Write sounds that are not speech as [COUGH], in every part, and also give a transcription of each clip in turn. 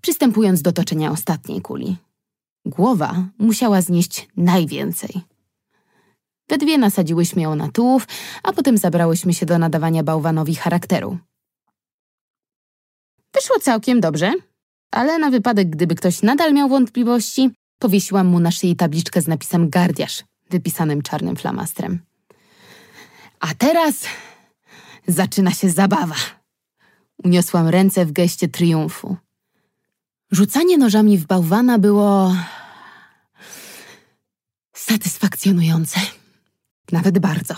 przystępując do toczenia ostatniej kuli. Głowa musiała znieść najwięcej. We dwie nasadziłyśmy ją na tułów, a potem zabrałyśmy się do nadawania bałwanowi charakteru. Wyszło całkiem dobrze, ale na wypadek, gdyby ktoś nadal miał wątpliwości, powiesiłam mu na szyi tabliczkę z napisem gardiarz, wypisanym czarnym flamastrem. A teraz zaczyna się zabawa. Uniosłam ręce w geście triumfu. Rzucanie nożami w bałwana było satysfakcjonujące. Nawet bardzo.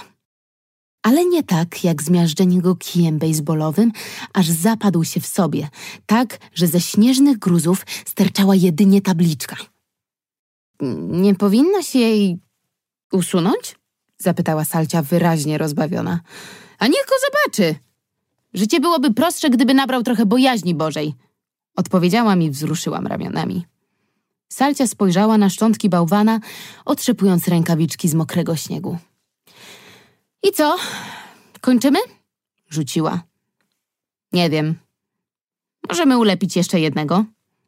Ale nie tak, jak zmiażdżenie go kijem bejsbolowym, aż zapadł się w sobie, tak, że ze śnieżnych gruzów sterczała jedynie tabliczka. Nie powinno się jej usunąć? Zapytała Salcia wyraźnie rozbawiona. A niech go zobaczy! Życie byłoby prostsze, gdyby nabrał trochę bojaźni Bożej. Odpowiedziałam i wzruszyłam ramionami. Salcia spojrzała na szczątki bałwana, otrzepując rękawiczki z mokrego śniegu. I co? Kończymy? Rzuciła. Nie wiem. Możemy ulepić jeszcze jednego.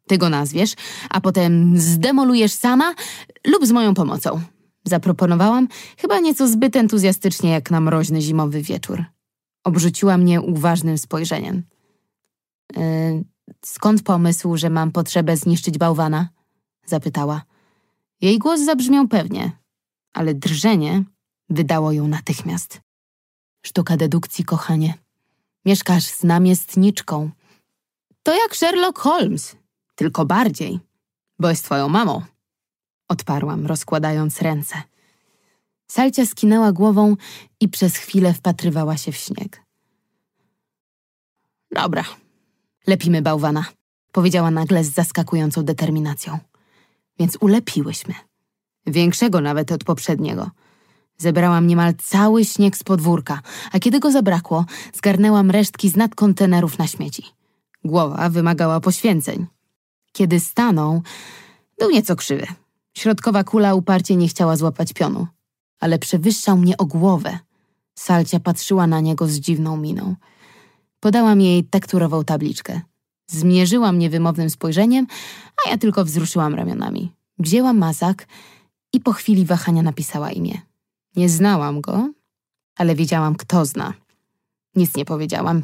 Ty go nazwiesz, a potem zdemolujesz sama lub z moją pomocą. Zaproponowałam, chyba nieco zbyt entuzjastycznie jak na mroźny zimowy wieczór. Obrzuciła mnie uważnym spojrzeniem. Yy, skąd pomysł, że mam potrzebę zniszczyć bałwana? Zapytała. Jej głos zabrzmiał pewnie, ale drżenie wydało ją natychmiast. Sztuka dedukcji, kochanie. Mieszkasz z namiestniczką. To jak Sherlock Holmes, tylko bardziej, bo jest twoją mamą. Odparłam, rozkładając ręce. Salcia skinęła głową i przez chwilę wpatrywała się w śnieg. Dobra, lepimy bałwana, powiedziała nagle z zaskakującą determinacją. Więc ulepiłyśmy. Większego nawet od poprzedniego. Zebrałam niemal cały śnieg z podwórka, a kiedy go zabrakło, zgarnęłam resztki z nadkontenerów na śmieci. Głowa wymagała poświęceń. Kiedy stanął, był nieco krzywy. Środkowa kula uparcie nie chciała złapać pionu, ale przewyższał mnie o głowę. Salcia patrzyła na niego z dziwną miną. Podałam jej tekturową tabliczkę. Zmierzyła mnie wymownym spojrzeniem, a ja tylko wzruszyłam ramionami. Wzięłam mazak i po chwili wahania napisała imię. Nie znałam go, ale wiedziałam, kto zna. Nic nie powiedziałam.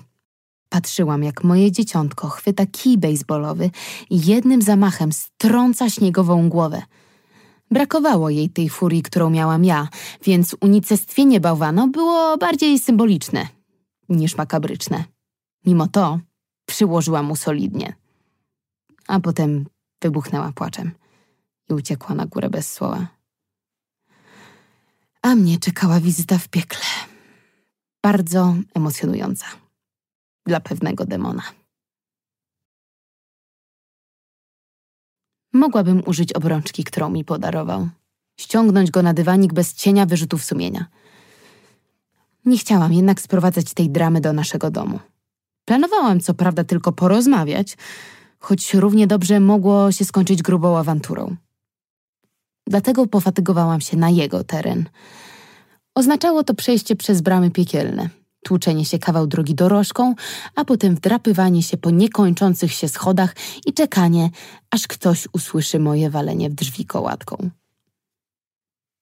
Patrzyłam, jak moje dzieciątko chwyta kij bejsbolowy i jednym zamachem strąca śniegową głowę. Brakowało jej tej furii, którą miałam ja, więc unicestwienie bałwano było bardziej symboliczne niż makabryczne. Mimo to przyłożyła mu solidnie. A potem wybuchnęła płaczem i uciekła na górę bez słowa. A mnie czekała wizyta w piekle. Bardzo emocjonująca. Dla pewnego demona. Mogłabym użyć obrączki, którą mi podarował. Ściągnąć go na dywanik bez cienia wyrzutów sumienia. Nie chciałam jednak sprowadzać tej dramy do naszego domu. Planowałam co prawda tylko porozmawiać, choć równie dobrze mogło się skończyć grubą awanturą. Dlatego pofatygowałam się na jego teren. Oznaczało to przejście przez bramy piekielne, tłuczenie się kawał drogi dorożką, a potem wdrapywanie się po niekończących się schodach i czekanie, aż ktoś usłyszy moje walenie w drzwi kołatką.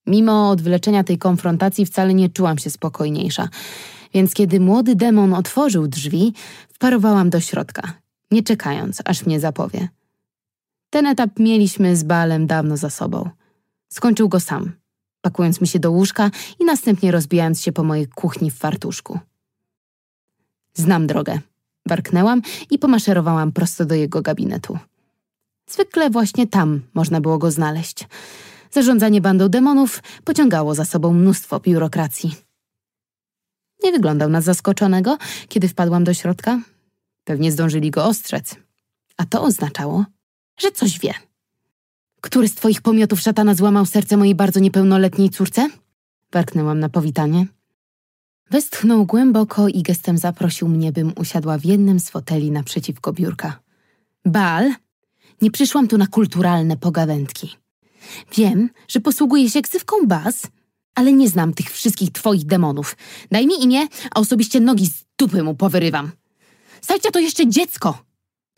Mimo odwleczenia tej konfrontacji wcale nie czułam się spokojniejsza, więc kiedy młody demon otworzył drzwi, wparowałam do środka, nie czekając, aż mnie zapowie. Ten etap mieliśmy z Balem dawno za sobą. Skończył go sam, pakując mi się do łóżka i następnie rozbijając się po mojej kuchni w fartuszku. Znam drogę. Warknęłam i pomaszerowałam prosto do jego gabinetu. Zwykle właśnie tam można było go znaleźć. Zarządzanie bandą demonów pociągało za sobą mnóstwo biurokracji. Nie wyglądał na zaskoczonego, kiedy wpadłam do środka. Pewnie zdążyli go ostrzec. A to oznaczało, że coś wie. Który z twoich pomiotów szatana złamał serce mojej bardzo niepełnoletniej córce? Warknęłam na powitanie. Westchnął głęboko i gestem zaprosił mnie, bym usiadła w jednym z foteli naprzeciwko biurka. Bal, nie przyszłam tu na kulturalne pogawędki. Wiem, że posługuję się ksywką Bas, ale nie znam tych wszystkich twoich demonów. Daj mi imię, a osobiście nogi z dupy mu powyrywam. Sajcia to jeszcze dziecko.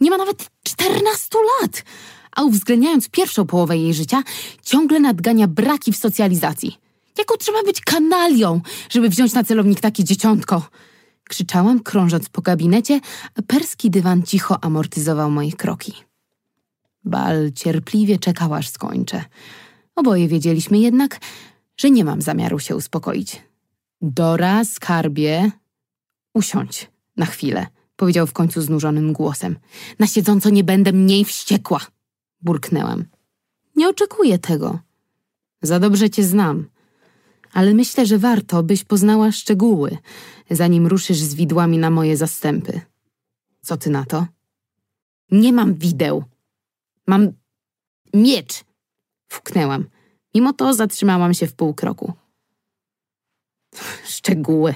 Nie ma nawet 14 lat, a uwzględniając pierwszą połowę jej życia, ciągle nadgania braki w socjalizacji. Jaką trzeba być kanalią, żeby wziąć na celownik takie dzieciątko? Krzyczałam, krążąc po gabinecie, a perski dywan cicho amortyzował moje kroki. Bal cierpliwie czekał, aż skończę. Oboje wiedzieliśmy jednak, że nie mam zamiaru się uspokoić. Dora, skarbie, usiądź na chwilę, powiedział w końcu znużonym głosem. Na siedząco nie będę mniej wściekła, burknęłam. Nie oczekuję tego. Za dobrze cię znam. Ale myślę, że warto, byś poznała szczegóły, zanim ruszysz z widłami na moje zastępy. Co ty na to? Nie mam wideł. Mam miecz. Fuknęłam. Mimo to zatrzymałam się w pół kroku. Szczegóły.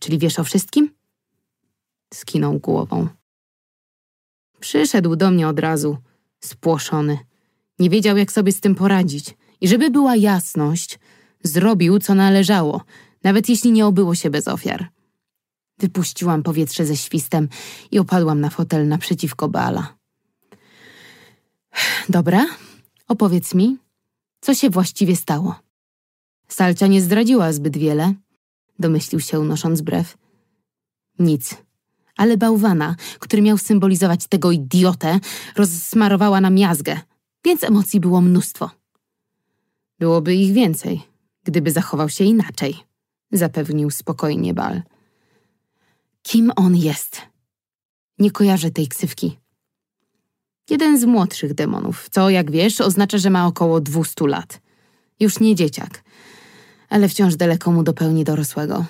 Czyli wiesz o wszystkim? Skinął głową. Przyszedł do mnie od razu, spłoszony. Nie wiedział, jak sobie z tym poradzić. I żeby była jasność, zrobił, co należało, nawet jeśli nie obyło się bez ofiar. Wypuściłam powietrze ze świstem i opadłam na fotel naprzeciwko Bala. Dobra, opowiedz mi, co się właściwie stało. Salcia nie zdradziła zbyt wiele, domyślił się unosząc brew. Nic, ale bałwana, który miał symbolizować tego idiotę, rozsmarowała na miazgę, więc emocji było mnóstwo. Byłoby ich więcej, gdyby zachował się inaczej, zapewnił spokojnie Bal. Kim on jest? Nie kojarzę tej ksywki. Jeden z młodszych demonów, co, jak wiesz, oznacza, że ma około 200 lat. Już nie dzieciak, ale wciąż daleko mu do pełni dorosłego.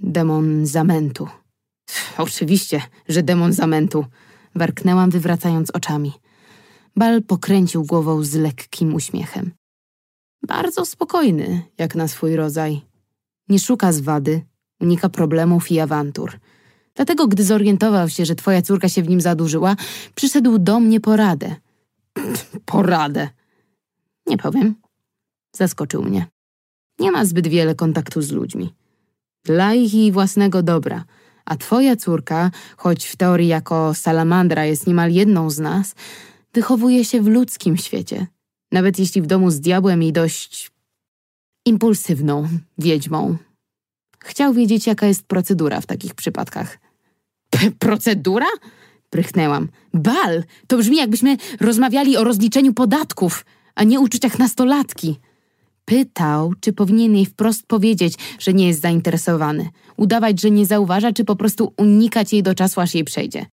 Demon zamętu. Oczywiście, że demon zamętu. Warknęłam, wywracając oczami. Bal pokręcił głową z lekkim uśmiechem. Bardzo spokojny, jak na swój rodzaj. Nie szuka zwady, unika problemów i awantur. Dlatego, gdy zorientował się, że twoja córka się w nim zadłużyła, przyszedł do mnie po radę. Poradę. Nie powiem. Zaskoczył mnie. Nie ma zbyt wiele kontaktu z ludźmi. Dla ich i własnego dobra. A twoja córka, choć w teorii jako salamandra jest niemal jedną z nas, wychowuje się w ludzkim świecie. Nawet jeśli w domu z diabłem i dość impulsywną wiedźmą. Chciał wiedzieć, jaka jest procedura w takich przypadkach. P procedura? Prychnęłam. Bal! To brzmi, jakbyśmy rozmawiali o rozliczeniu podatków, a nie uczuciach nastolatki. Pytał, czy powinien jej wprost powiedzieć, że nie jest zainteresowany, udawać, że nie zauważa, czy po prostu unikać jej do czasu, aż jej przejdzie.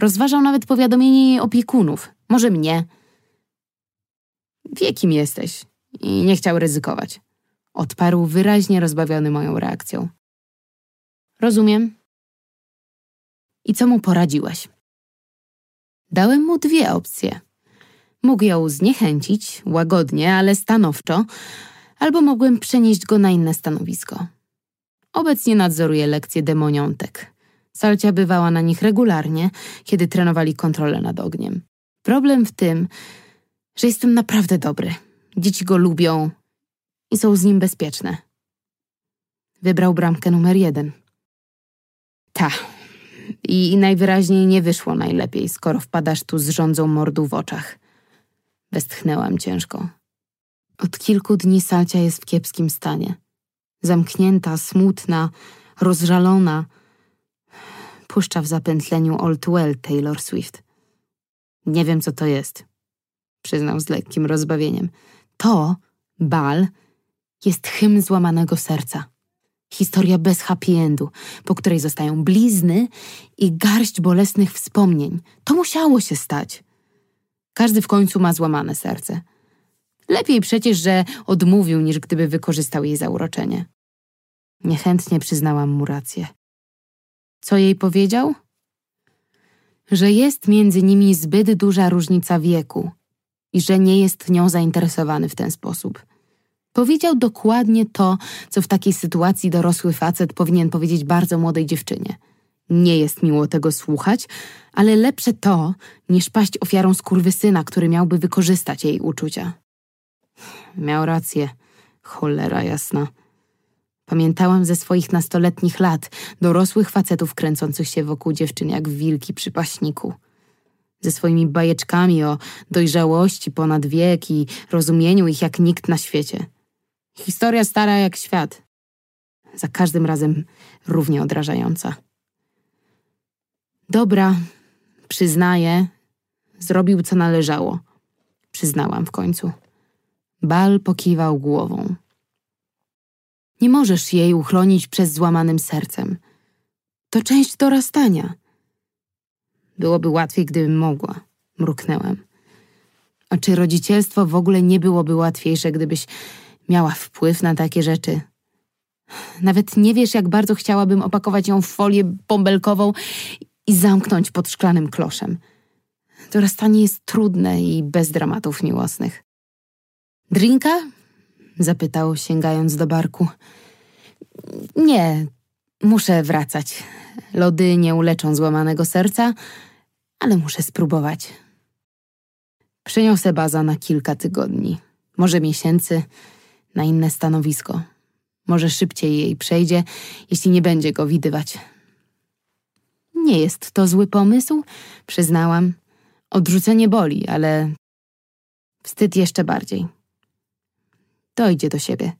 Rozważał nawet powiadomienie jej opiekunów, może mnie. Wie, kim jesteś i nie chciał ryzykować. Odparł wyraźnie rozbawiony moją reakcją. Rozumiem. I co mu poradziłeś? Dałem mu dwie opcje. Mógł ją zniechęcić, łagodnie, ale stanowczo, albo mogłem przenieść go na inne stanowisko. Obecnie nadzoruję lekcje demoniątek. Salcia bywała na nich regularnie, kiedy trenowali kontrolę nad ogniem. Problem w tym, że jestem naprawdę dobry. Dzieci go lubią i są z nim bezpieczne. Wybrał bramkę numer jeden. Ta. I najwyraźniej nie wyszło najlepiej, skoro wpadasz tu z rządzą mordu w oczach. Westchnęłam ciężko. Od kilku dni Salcia jest w kiepskim stanie. Zamknięta, smutna, rozżalona. Puszcza w zapętleniu Too Well Taylor Swift. Nie wiem, co to jest, przyznał z lekkim rozbawieniem. To, bal, jest hymn złamanego serca. Historia bez happy endu, po której zostają blizny i garść bolesnych wspomnień. To musiało się stać. Każdy w końcu ma złamane serce. Lepiej przecież, że odmówił, niż gdyby wykorzystał jej zauroczenie. Niechętnie przyznałam mu rację. Co jej powiedział? Że jest między nimi zbyt duża różnica wieku i że nie jest nią zainteresowany w ten sposób. Powiedział dokładnie to, co w takiej sytuacji dorosły facet powinien powiedzieć bardzo młodej dziewczynie. Nie jest miło tego słuchać, ale lepsze to, niż paść ofiarą skurwysyna, który miałby wykorzystać jej uczucia. Miał rację, cholera jasna. Pamiętałam ze swoich nastoletnich lat dorosłych facetów kręcących się wokół dziewczyn jak wilki przy paśniku. Ze swoimi bajeczkami o dojrzałości ponad wiek i rozumieniu ich jak nikt na świecie. Historia stara jak świat. Za każdym razem równie odrażająca. Dobra, przyznaję, zrobił co należało. Przyznałam w końcu. Bal pokiwał głową. Nie możesz jej uchronić przez złamanym sercem. To część dorastania. Byłoby łatwiej, gdybym mogła. Mruknęłam. A czy rodzicielstwo w ogóle nie byłoby łatwiejsze, gdybyś miała wpływ na takie rzeczy? Nawet nie wiesz, jak bardzo chciałabym opakować ją w folię bąbelkową i zamknąć pod szklanym kloszem. Dorastanie jest trudne i bez dramatów miłosnych. Drinka? Zapytał, sięgając do barku. Nie, muszę wracać. Lody nie uleczą złamanego serca, ale muszę spróbować. Przeniosę baza na kilka tygodni, może miesięcy, na inne stanowisko. Może szybciej jej przejdzie, jeśli nie będzie go widywać. Nie jest to zły pomysł, przyznałam. Odrzucenie boli, ale wstyd jeszcze bardziej. Dojdzie do siebie.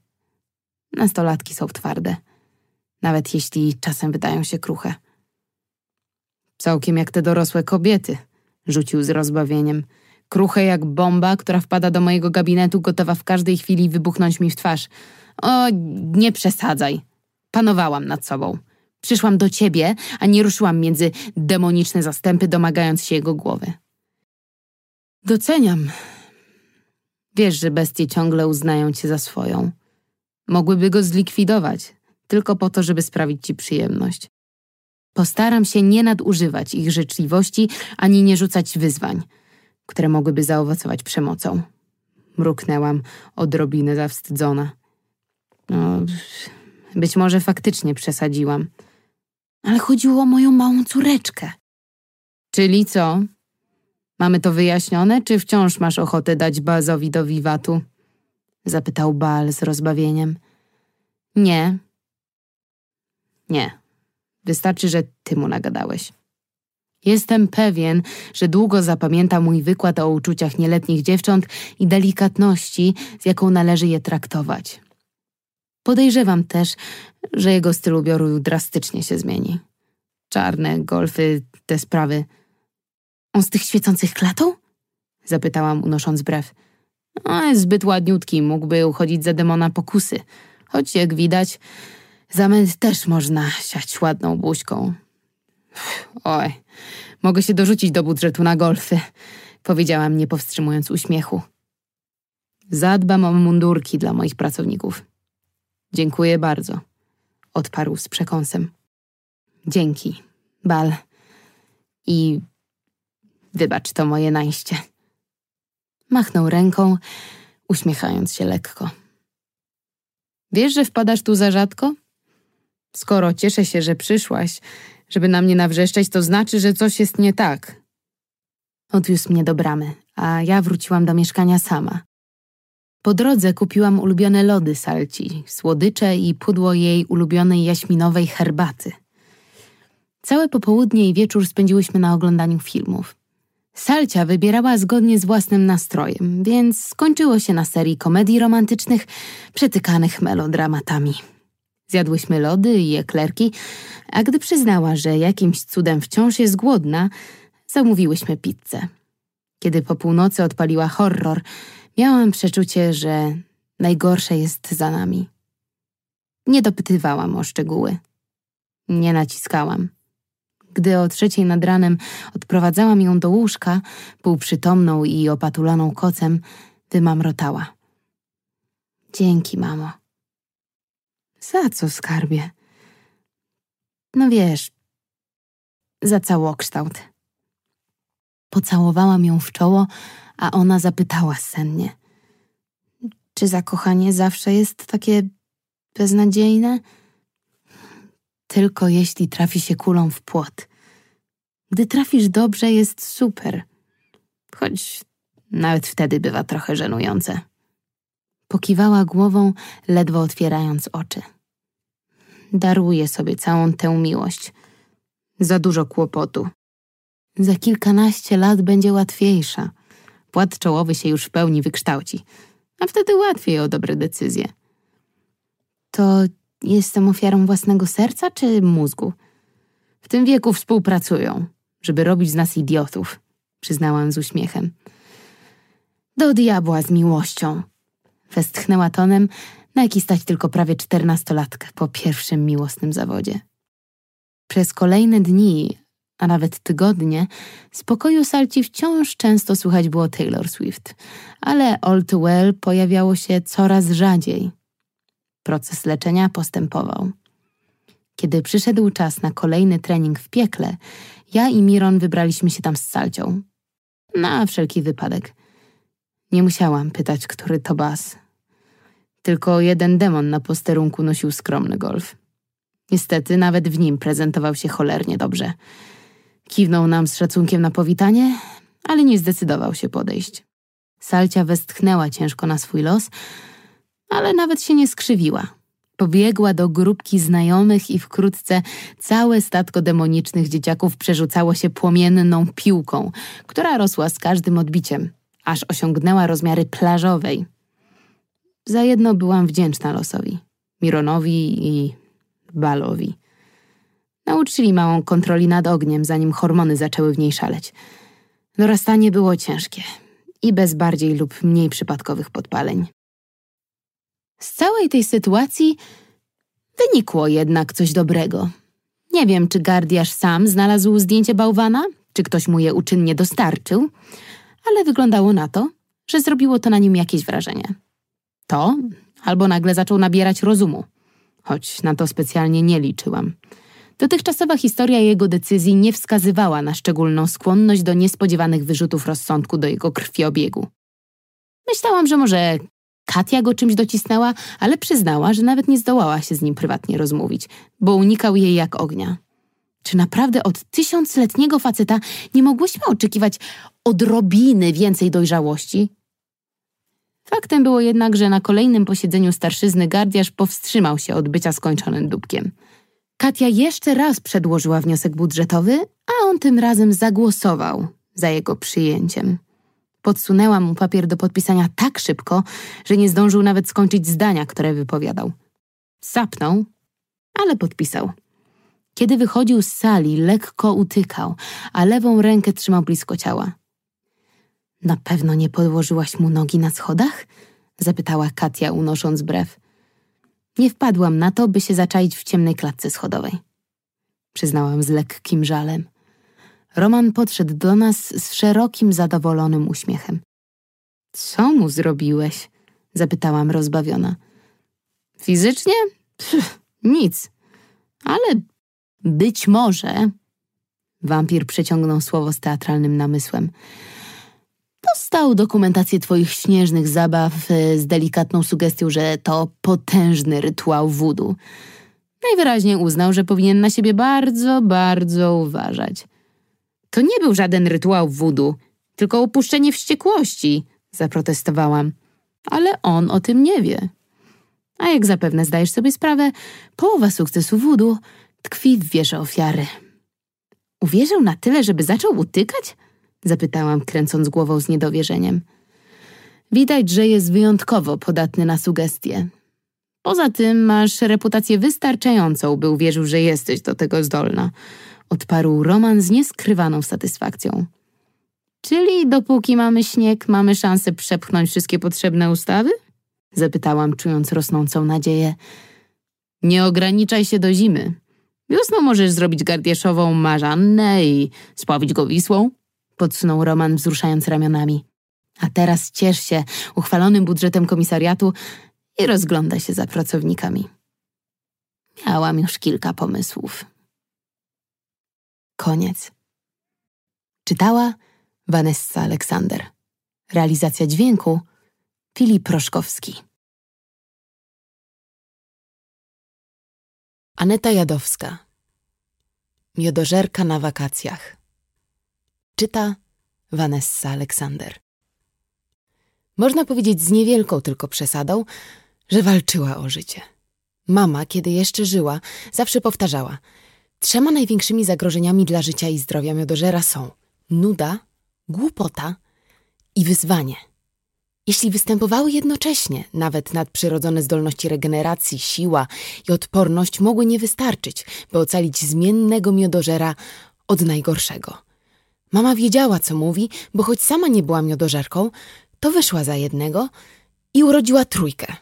Nastolatki są twarde, nawet jeśli czasem wydają się kruche. Całkiem jak te dorosłe kobiety, rzucił z rozbawieniem. Kruche jak bomba, która wpada do mojego gabinetu, gotowa w każdej chwili wybuchnąć mi w twarz. O, nie przesadzaj. Panowałam nad sobą. Przyszłam do ciebie, a nie ruszyłam między demoniczne zastępy, domagając się jego głowy. Doceniam. Wiesz, że bestie ciągle uznają cię za swoją. Mogłyby go zlikwidować, tylko po to, żeby sprawić ci przyjemność. Postaram się nie nadużywać ich życzliwości, ani nie rzucać wyzwań, które mogłyby zaowocować przemocą. Mruknęłam, odrobinę zawstydzona. No, być może faktycznie przesadziłam. Ale chodziło o moją małą córeczkę. Czyli co? Mamy to wyjaśnione, czy wciąż masz ochotę dać Bazowi do wiwatu? Zapytał Bal z rozbawieniem. Nie. Nie. Wystarczy, że ty mu nagadałeś. Jestem pewien, że długo zapamięta mój wykład o uczuciach nieletnich dziewcząt i delikatności, z jaką należy je traktować. Podejrzewam też, że jego styl ubioru drastycznie się zmieni. Czarne, golfy, te sprawy. On z tych świecących klatą? Zapytałam, unosząc brew. No, jest zbyt ładniutki, mógłby uchodzić za demona pokusy. Choć jak widać, zamęt też można siać ładną buźką. Oj, mogę się dorzucić do budżetu na golfy, powiedziałam, nie powstrzymując uśmiechu. Zadbam o mundurki dla moich pracowników. Dziękuję bardzo, odparł z przekąsem. Dzięki, Bal. I wybacz to moje najście. Machnął ręką, uśmiechając się lekko. Wiesz, że wpadasz tu za rzadko? Skoro cieszę się, że przyszłaś, żeby na mnie nawrzeszczeć, to znaczy, że coś jest nie tak. Odwiózł mnie do bramy, a ja wróciłam do mieszkania sama. Po drodze kupiłam ulubione lody Salci, słodycze i pudło jej ulubionej jaśminowej herbaty. Całe popołudnie i wieczór spędziłyśmy na oglądaniu filmów. Salcia wybierała zgodnie z własnym nastrojem, więc skończyło się na serii komedii romantycznych przetykanych melodramatami. Zjadłyśmy lody i eklerki, a gdy przyznała, że jakimś cudem wciąż jest głodna, zamówiłyśmy pizzę. Kiedy po północy odpaliła horror, miałam przeczucie, że najgorsze jest za nami. Nie dopytywałam o szczegóły. Nie naciskałam. Gdy o trzeciej nad ranem odprowadzałam ją do łóżka, półprzytomną i opatuloną kocem, wymamrotała. Dzięki, mamo. Za co, skarbie? No wiesz, za całokształt. Pocałowałam ją w czoło, a ona zapytała sennie. Czy zakochanie zawsze jest takie beznadziejne? tylko jeśli trafi się kulą w płot. Gdy trafisz dobrze, jest super, choć nawet wtedy bywa trochę żenujące. Pokiwała głową, ledwo otwierając oczy. Daruję sobie całą tę miłość. Za dużo kłopotu. Za kilkanaście lat będzie łatwiejsza. Płat czołowy się już w pełni wykształci, a wtedy łatwiej o dobre decyzje. To jestem ofiarą własnego serca czy mózgu? W tym wieku współpracują, żeby robić z nas idiotów, przyznałam z uśmiechem. Do diabła z miłością. Westchnęła tonem, na jaki stać tylko prawie czternastolatkę po pierwszym miłosnym zawodzie. Przez kolejne dni, a nawet tygodnie, z pokoju Salci wciąż często słychać było Taylor Swift, ale All Too Well pojawiało się coraz rzadziej. Proces leczenia postępował. Kiedy przyszedł czas na kolejny trening w piekle, ja i Miron wybraliśmy się tam z Salcią. Na wszelki wypadek. Nie musiałam pytać, który to bas. Tylko jeden demon na posterunku nosił skromny golf. Niestety nawet w nim prezentował się cholernie dobrze. Kiwnął nam z szacunkiem na powitanie, ale nie zdecydował się podejść. Salcia westchnęła ciężko na swój los, ale nawet się nie skrzywiła. Pobiegła do grupki znajomych i wkrótce całe statko demonicznych dzieciaków przerzucało się płomienną piłką, która rosła z każdym odbiciem, aż osiągnęła rozmiary plażowej. Za jedno byłam wdzięczna losowi, Mironowi i Balowi. Nauczyli małą kontroli nad ogniem, zanim hormony zaczęły w niej szaleć. Dorastanie było ciężkie i bez bardziej lub mniej przypadkowych podpaleń. Z całej tej sytuacji wynikło jednak coś dobrego. Nie wiem, czy gardiarz sam znalazł zdjęcie bałwana, czy ktoś mu je uczynnie dostarczył, ale wyglądało na to, że zrobiło to na nim jakieś wrażenie. To albo nagle zaczął nabierać rozumu, choć na to specjalnie nie liczyłam. Dotychczasowa historia jego decyzji nie wskazywała na szczególną skłonność do niespodziewanych wyrzutów rozsądku do jego krwiobiegu. Myślałam, że może Katia go czymś docisnęła, ale przyznała, że nawet nie zdołała się z nim prywatnie rozmówić, bo unikał jej jak ognia. Czy naprawdę od tysiącletniego faceta nie mogłyśmy oczekiwać odrobiny więcej dojrzałości? Faktem było jednak, że na kolejnym posiedzeniu starszyzny gardiarz powstrzymał się od bycia skończonym dupkiem. Katia jeszcze raz przedłożyła wniosek budżetowy, a on tym razem zagłosował za jego przyjęciem. Podsunęłam mu papier do podpisania tak szybko, że nie zdążył nawet skończyć zdania, które wypowiadał. Sapnął, ale podpisał. Kiedy wychodził z sali, lekko utykał, a lewą rękę trzymał blisko ciała. Na pewno nie podłożyłaś mu nogi na schodach? zapytała Katia, unosząc brew. Nie wpadłam na to, by się zaczaić w ciemnej klatce schodowej. Przyznałam z lekkim żalem. Roman podszedł do nas z szerokim, zadowolonym uśmiechem. Co mu zrobiłeś? zapytałam rozbawiona. Fizycznie? Pff, nic. Ale być może. Wampir przeciągnął słowo z teatralnym namysłem. Dostał dokumentację twoich śnieżnych zabaw e, z delikatną sugestią, że to potężny rytuał wudu. Najwyraźniej uznał, że powinien na siebie bardzo, bardzo uważać. To nie był żaden rytuał wudu, tylko opuszczenie wściekłości, zaprotestowałam. Ale on o tym nie wie. A jak zapewne zdajesz sobie sprawę, połowa sukcesu wudu tkwi w wierze ofiary. Uwierzył na tyle, żeby zaczął utykać? Zapytałam, kręcąc głową z niedowierzeniem. Widać, że jest wyjątkowo podatny na sugestie. Poza tym masz reputację wystarczającą, by uwierzył, że jesteś do tego zdolna. Odparł Roman z nieskrywaną satysfakcją. Czyli dopóki mamy śnieg, mamy szansę przepchnąć wszystkie potrzebne ustawy? Zapytałam, czując rosnącą nadzieję. Nie ograniczaj się do zimy. Wiosną możesz zrobić gardieszową marzannę i spławić go Wisłą podsunął Roman, wzruszając ramionami. A teraz ciesz się uchwalonym budżetem komisariatu i rozgląda się za pracownikami. Miałam już kilka pomysłów. Koniec. Czytała Vanessa Aleksander. Realizacja dźwięku Filip Proszkowski. Aneta Jadowska. Miodożerka na wakacjach. Czyta Vanessa Aleksander. Można powiedzieć z niewielką tylko przesadą, że walczyła o życie. Mama, kiedy jeszcze żyła, zawsze powtarzała: Trzema największymi zagrożeniami dla życia i zdrowia miodożera są nuda, głupota i wyzwanie. Jeśli występowały jednocześnie, nawet nadprzyrodzone zdolności regeneracji, siła i odporność mogły nie wystarczyć, by ocalić zmiennego miodożera od najgorszego. Mama wiedziała, co mówi, bo choć sama nie była miodożerką, to wyszła za jednego i urodziła trójkę.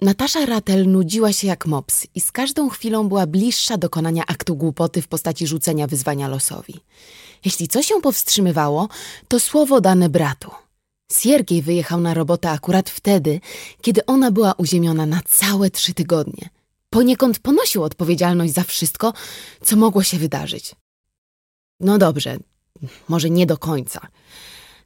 Natasza Ratel nudziła się jak mops i z każdą chwilą była bliższa dokonania aktu głupoty w postaci rzucenia wyzwania losowi. Jeśli coś ją powstrzymywało, to słowo dane bratu. Siergiej wyjechał na robotę akurat wtedy, kiedy ona była uziemiona na całe trzy tygodnie. Poniekąd ponosił odpowiedzialność za wszystko, co mogło się wydarzyć. No dobrze, może nie do końca.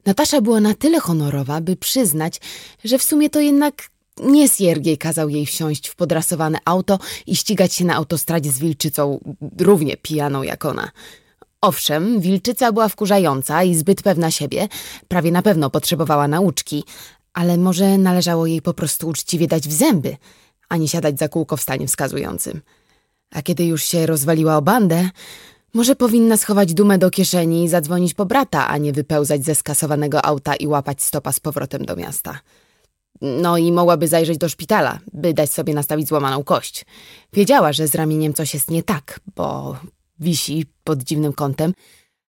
Natasza była na tyle honorowa, by przyznać, że w sumie to jednak nie Siergiej kazał jej wsiąść w podrasowane auto i ścigać się na autostradzie z wilczycą, równie pijaną jak ona. Owszem, wilczyca była wkurzająca i zbyt pewna siebie, prawie na pewno potrzebowała nauczki, ale może należało jej po prostu uczciwie dać w zęby, a nie siadać za kółko w stanie wskazującym. A kiedy już się rozwaliła o bandę, może powinna schować dumę do kieszeni i zadzwonić po brata, a nie wypełzać ze skasowanego auta i łapać stopa z powrotem do miasta. No i mogłaby zajrzeć do szpitala, by dać sobie nastawić złamaną kość. Wiedziała, że z ramieniem coś jest nie tak, bo wisi pod dziwnym kątem,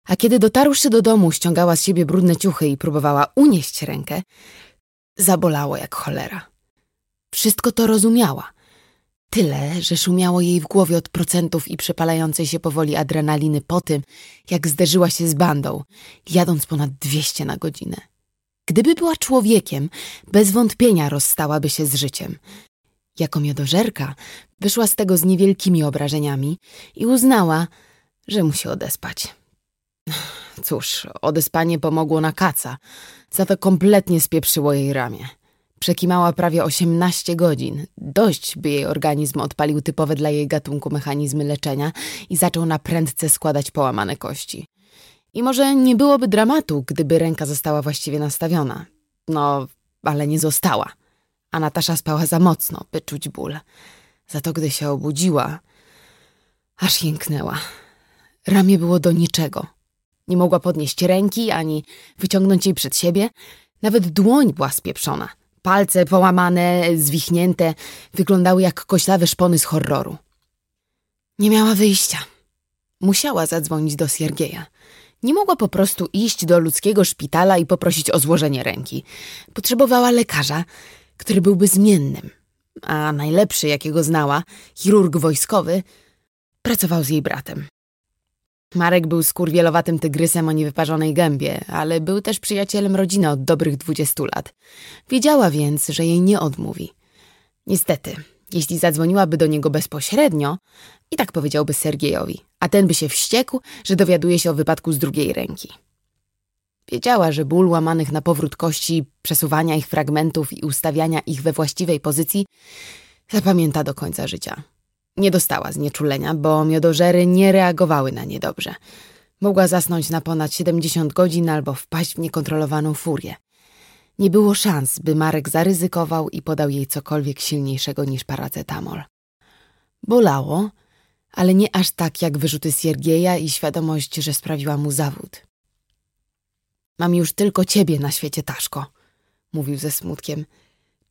a kiedy dotarłszy do domu, ściągała z siebie brudne ciuchy i próbowała unieść rękę, zabolało jak cholera. Wszystko to rozumiała. Tyle, że szumiało jej w głowie od procentów i przepalającej się powoli adrenaliny po tym, jak zderzyła się z bandą, jadąc ponad 200 na godzinę. Gdyby była człowiekiem, bez wątpienia rozstałaby się z życiem. Jako miodożerka wyszła z tego z niewielkimi obrażeniami i uznała, że musi odespać. Cóż, odespanie pomogło na kaca, za to kompletnie spieprzyło jej ramię. Przekimała prawie 18 godzin. Dość, by jej organizm odpalił typowe dla jej gatunku mechanizmy leczenia i zaczął na prędce składać połamane kości. I może nie byłoby dramatu, gdyby ręka została właściwie nastawiona. No, ale nie została. A Natasza spała za mocno, by czuć ból. Za to, gdy się obudziła, aż jęknęła. Ramię było do niczego. Nie mogła podnieść ręki, ani wyciągnąć jej przed siebie. Nawet dłoń była spieprzona. Palce połamane, zwichnięte, wyglądały jak koślawe szpony z horroru. Nie miała wyjścia. Musiała zadzwonić do Siergieja. Nie mogła po prostu iść do ludzkiego szpitala i poprosić o złożenie ręki. Potrzebowała lekarza, który byłby zmiennym, a najlepszy, jakiego znała, chirurg wojskowy, pracował z jej bratem. Marek był skurwielowatym tygrysem o niewyparzonej gębie, ale był też przyjacielem rodziny od dobrych dwudziestu lat. Wiedziała więc, że jej nie odmówi. Niestety, jeśli zadzwoniłaby do niego bezpośrednio, i tak powiedziałby Sergiejowi, a ten by się wściekł, że dowiaduje się o wypadku z drugiej ręki. Wiedziała, że ból łamanych na powrót kości, przesuwania ich fragmentów i ustawiania ich we właściwej pozycji zapamięta do końca życia. Nie dostała znieczulenia, bo miodożery nie reagowały na nie dobrze. Mogła zasnąć na ponad 70 godzin albo wpaść w niekontrolowaną furię. Nie było szans, by Marek zaryzykował i podał jej cokolwiek silniejszego niż paracetamol. Bolało, ale nie aż tak jak wyrzuty Siergieja i świadomość, że sprawiła mu zawód. Mam już tylko ciebie na świecie, Taszko, mówił ze smutkiem.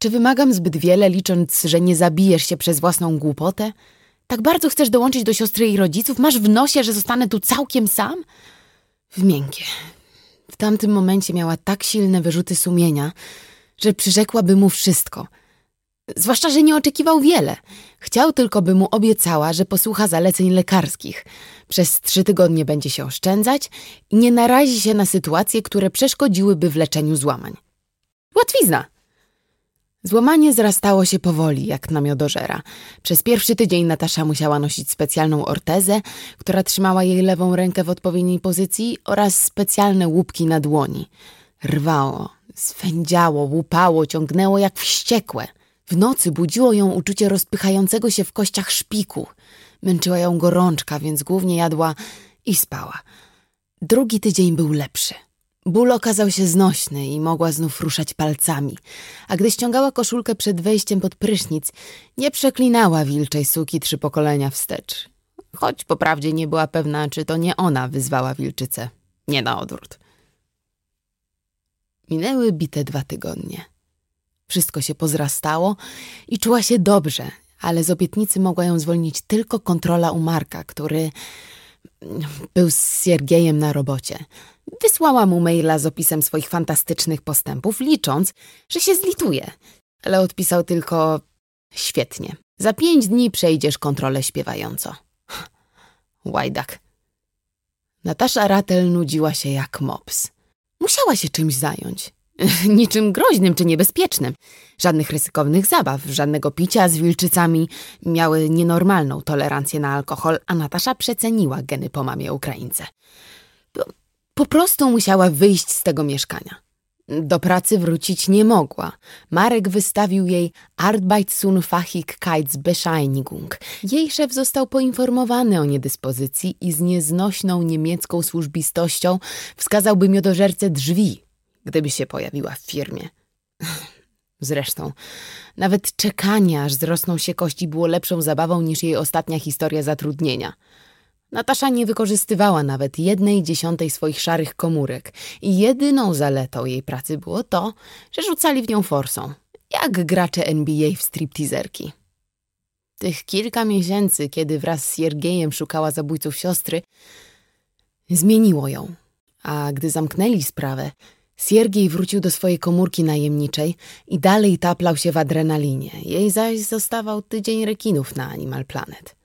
Czy wymagam zbyt wiele, licząc, że nie zabijesz się przez własną głupotę? Tak bardzo chcesz dołączyć do siostry i rodziców? Masz w nosie, że zostanę tu całkiem sam? W miękkie. W tamtym momencie miała tak silne wyrzuty sumienia, że przyrzekłaby mu wszystko. Zwłaszcza, że nie oczekiwał wiele. Chciał tylko, by mu obiecała, że posłucha zaleceń lekarskich. Przez trzy tygodnie będzie się oszczędzać i nie narazi się na sytuacje, które przeszkodziłyby w leczeniu złamań. Łatwizna! Złamanie zrastało się powoli, jak na miodożera. Przez pierwszy tydzień Natasza musiała nosić specjalną ortezę, która trzymała jej lewą rękę w odpowiedniej pozycji oraz specjalne łupki na dłoni. Rwało, swędziało, łupało, ciągnęło jak wściekłe. W nocy budziło ją uczucie rozpychającego się w kościach szpiku. Męczyła ją gorączka, więc głównie jadła i spała. Drugi tydzień był lepszy. Ból okazał się znośny i mogła znów ruszać palcami, a gdy ściągała koszulkę przed wejściem pod prysznic, nie przeklinała wilczej suki trzy pokolenia wstecz. Choć poprawdzie nie była pewna, czy to nie ona wyzwała wilczycę, nie na odwrót. Minęły bite dwa tygodnie. Wszystko się pozrastało i czuła się dobrze, ale z obietnicy mogła ją zwolnić tylko kontrola u Marka, który był z Siergiejem na robocie. Wysłała mu maila z opisem swoich fantastycznych postępów, licząc, że się zlituje. Ale odpisał tylko świetnie. Za pięć dni przejdziesz kontrolę śpiewająco. [LAUGHS] Łajdak. Natasza Ratel nudziła się jak mops. Musiała się czymś zająć. [LAUGHS] Niczym groźnym czy niebezpiecznym. Żadnych ryzykownych zabaw, żadnego picia z wilczycami. Miały nienormalną tolerancję na alkohol, a Natasza przeceniła geny po mamie Ukraińce. Po prostu musiała wyjść z tego mieszkania. Do pracy wrócić nie mogła. Marek wystawił jej Arbeitsunfähigkeitsbescheinigung. Jej szef został poinformowany o niedyspozycji i z nieznośną niemiecką służbistością wskazałby miodożerce drzwi, gdyby się pojawiła w firmie. [SIGHS] Zresztą, nawet czekanie, aż zrosną się kości, było lepszą zabawą niż jej ostatnia historia zatrudnienia – Natasza nie wykorzystywała nawet jednej dziesiątej swoich szarych komórek i jedyną zaletą jej pracy było to, że rzucali w nią forsą, jak gracze NBA w stripteaserki. Tych kilka miesięcy, kiedy wraz z Siergiejem szukała zabójców siostry, zmieniło ją. A gdy zamknęli sprawę, Siergiej wrócił do swojej komórki najemniczej i dalej taplał się w adrenalinie. Jej zaś zostawał tydzień rekinów na Animal Planet.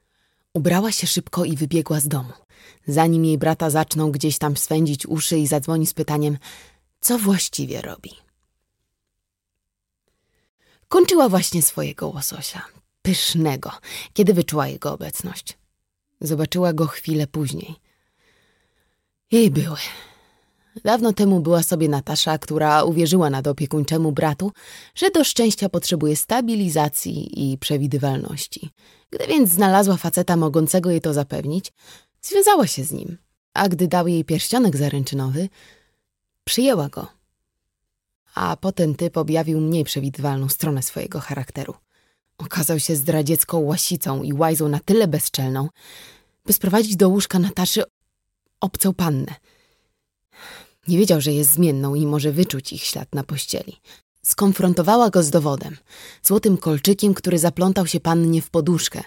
Ubrała się szybko i wybiegła z domu. Zanim jej brata zaczną gdzieś tam swędzić uszy i zadzwoni z pytaniem, co właściwie robi. Kończyła właśnie swojego łososia, pysznego, kiedy wyczuła jego obecność. Zobaczyła go chwilę później. Jej były. Dawno temu była sobie Natasza, która uwierzyła nadopiekuńczemu bratu, że do szczęścia potrzebuje stabilizacji i przewidywalności. Gdy więc znalazła faceta mogącego jej to zapewnić, związała się z nim, a gdy dał jej pierścionek zaręczynowy, przyjęła go. A potem typ objawił mniej przewidywalną stronę swojego charakteru. Okazał się zdradziecką łasicą i łajzą na tyle bezczelną, by sprowadzić do łóżka Nataszy obcą pannę – nie wiedział, że jest zmienną i może wyczuć ich ślad na pościeli. Skonfrontowała go z dowodem. Złotym kolczykiem, który zaplątał się pannie w poduszkę.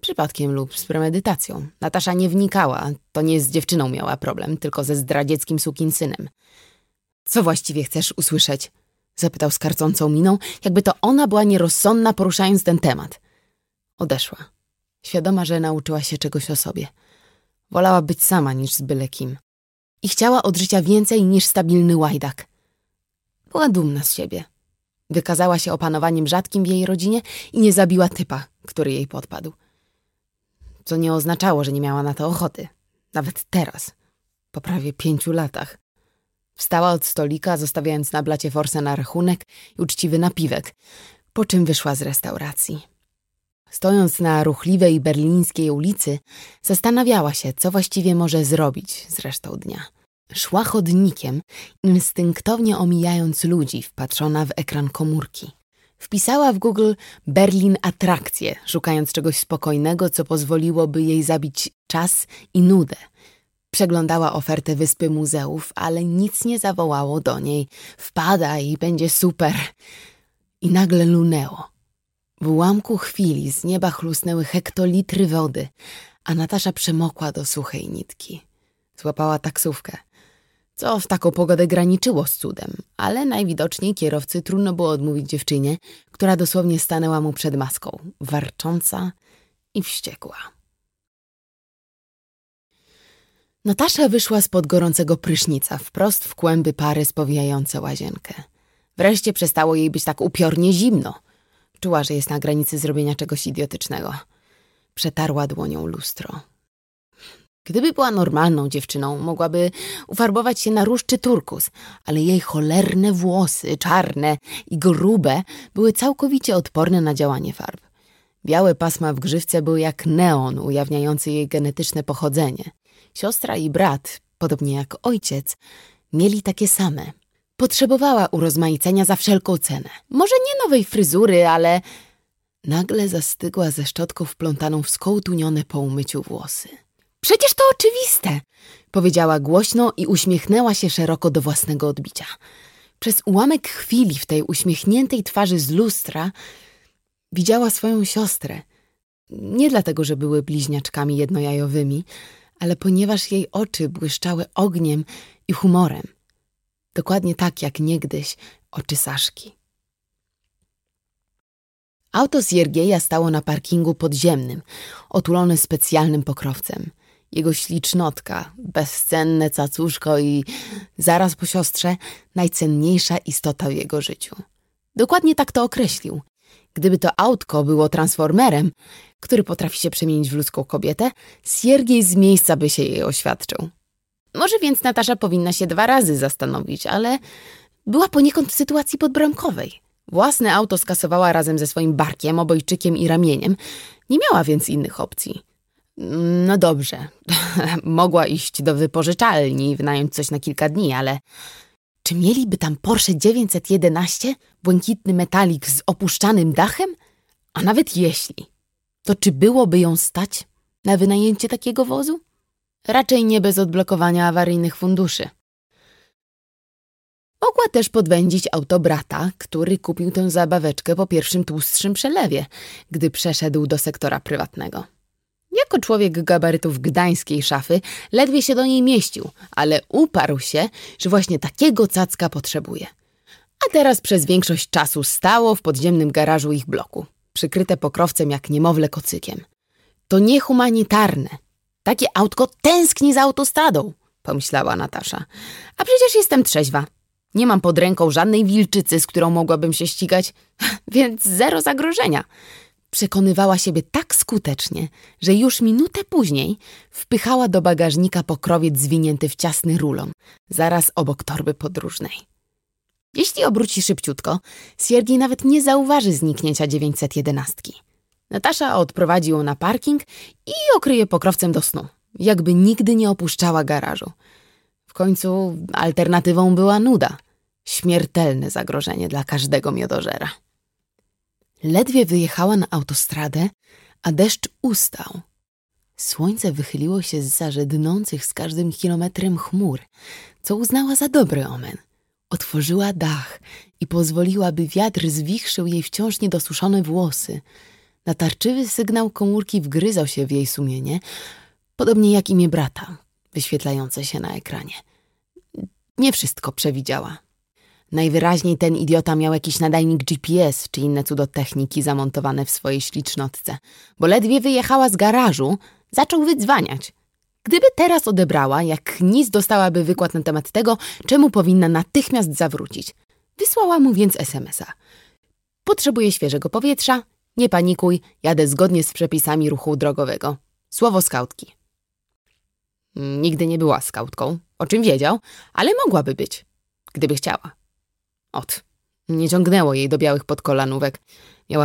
Przypadkiem lub z premedytacją. Natasza nie wnikała. To nie z dziewczyną miała problem, tylko ze zdradzieckim sukinsynem. Co właściwie chcesz usłyszeć? Zapytał z karcącą miną, jakby to ona była nierozsądna, poruszając ten temat. Odeszła. Świadoma, że nauczyła się czegoś o sobie. Wolała być sama niż z byle kim i chciała od życia więcej niż stabilny łajdak. Była dumna z siebie. Wykazała się opanowaniem rzadkim w jej rodzinie i nie zabiła typa, który jej podpadł. Co nie oznaczało, że nie miała na to ochoty. Nawet teraz, po prawie pięciu latach. Wstała od stolika, zostawiając na blacie forsę na rachunek i uczciwy napiwek, po czym wyszła z restauracji. Stojąc na ruchliwej berlińskiej ulicy, zastanawiała się, co właściwie może zrobić z resztą dnia. Szła chodnikiem, instynktownie omijając ludzi, wpatrzona w ekran komórki. Wpisała w Google Berlin atrakcje, szukając czegoś spokojnego, co pozwoliłoby jej zabić czas i nudę. Przeglądała ofertę wyspy muzeów, ale nic nie zawołało do niej. Wpada i będzie super. I nagle lunęło. W ułamku chwili z nieba chlusnęły hektolitry wody, a Natasza przemokła do suchej nitki. Złapała taksówkę, co w taką pogodę graniczyło z cudem, ale najwidoczniej kierowcy trudno było odmówić dziewczynie, która dosłownie stanęła mu przed maską, warcząca i wściekła. Natasza wyszła spod gorącego prysznica, wprost w kłęby pary spowijające łazienkę. Wreszcie przestało jej być tak upiornie zimno – Czuła, że jest na granicy zrobienia czegoś idiotycznego. Przetarła dłonią lustro. Gdyby była normalną dziewczyną, mogłaby ufarbować się na róż czy turkus, ale jej cholerne włosy, czarne i grube, były całkowicie odporne na działanie farb. Białe pasma w grzywce były jak neon ujawniający jej genetyczne pochodzenie. Siostra i brat, podobnie jak ojciec, mieli takie same. Potrzebowała urozmaicenia za wszelką cenę. Może nie nowej fryzury, ale... Nagle zastygła ze szczotką wplątaną w skołtunione po umyciu włosy. Przecież to oczywiste! Powiedziała głośno i uśmiechnęła się szeroko do własnego odbicia. Przez ułamek chwili w tej uśmiechniętej twarzy z lustra widziała swoją siostrę. Nie dlatego, że były bliźniaczkami jednojajowymi, ale ponieważ jej oczy błyszczały ogniem i humorem. Dokładnie tak jak niegdyś oczy Saszki. Auto Siergieja stało na parkingu podziemnym, otulone specjalnym pokrowcem. Jego ślicznotka, bezcenne cacuszko i zaraz po siostrze najcenniejsza istota w jego życiu. Dokładnie tak to określił. Gdyby to autko było transformerem, który potrafi się przemienić w ludzką kobietę, Siergiej z miejsca by się jej oświadczył. Może więc Natasza powinna się dwa razy zastanowić, ale była poniekąd w sytuacji podbramkowej. Własne auto skasowała razem ze swoim barkiem, obojczykiem i ramieniem. Nie miała więc innych opcji. No dobrze, [LAUGHS] mogła iść do wypożyczalni i wynająć coś na kilka dni, ale czy mieliby tam Porsche 911, błękitny metalik z opuszczanym dachem? A nawet jeśli, to czy byłoby ją stać na wynajęcie takiego wozu? Raczej nie bez odblokowania awaryjnych funduszy. Mogła też podwędzić auto brata, który kupił tę zabaweczkę po pierwszym tłustszym przelewie, gdy przeszedł do sektora prywatnego. Jako człowiek gabarytów gdańskiej szafy ledwie się do niej mieścił, ale uparł się, że właśnie takiego cacka potrzebuje. A teraz przez większość czasu stało w podziemnym garażu ich bloku, przykryte pokrowcem jak niemowlę kocykiem. To niehumanitarne. Takie autko tęskni za autostradą, pomyślała Natasza. A przecież jestem trzeźwa. Nie mam pod ręką żadnej wilczycy, z którą mogłabym się ścigać, [LAUGHS] więc zero zagrożenia. Przekonywała siebie tak skutecznie, że już minutę później wpychała do bagażnika pokrowiec zwinięty w ciasny rulon, zaraz obok torby podróżnej. Jeśli obróci szybciutko, Siergiej nawet nie zauważy zniknięcia 911. Natasza odprowadzi ją na parking i okryje pokrowcem do snu, jakby nigdy nie opuszczała garażu. W końcu alternatywą była nuda. Śmiertelne zagrożenie dla każdego miodożera. Ledwie wyjechała na autostradę, a deszcz ustał. Słońce wychyliło się z zażednących z każdym kilometrem chmur, co uznała za dobry omen. Otworzyła dach i pozwoliła, by wiatr zwichrzył jej wciąż niedosuszone włosy. Natarczywy sygnał komórki wgryzał się w jej sumienie, podobnie jak imię brata, wyświetlające się na ekranie. Nie wszystko przewidziała. Najwyraźniej ten idiota miał jakiś nadajnik GPS czy inne cudotechniki zamontowane w swojej ślicznotce, bo ledwie wyjechała z garażu, zaczął wydzwaniać. Gdyby teraz odebrała, jak nic dostałaby wykład na temat tego, czemu powinna natychmiast zawrócić. Wysłała mu więc SMS-a. Potrzebuję świeżego powietrza, nie panikuj, jadę zgodnie z przepisami ruchu drogowego. Słowo skautki. Nigdy nie była skautką, o czym wiedział, ale mogłaby być, gdyby chciała. Ot, nie ciągnęło jej do białych podkolanówek.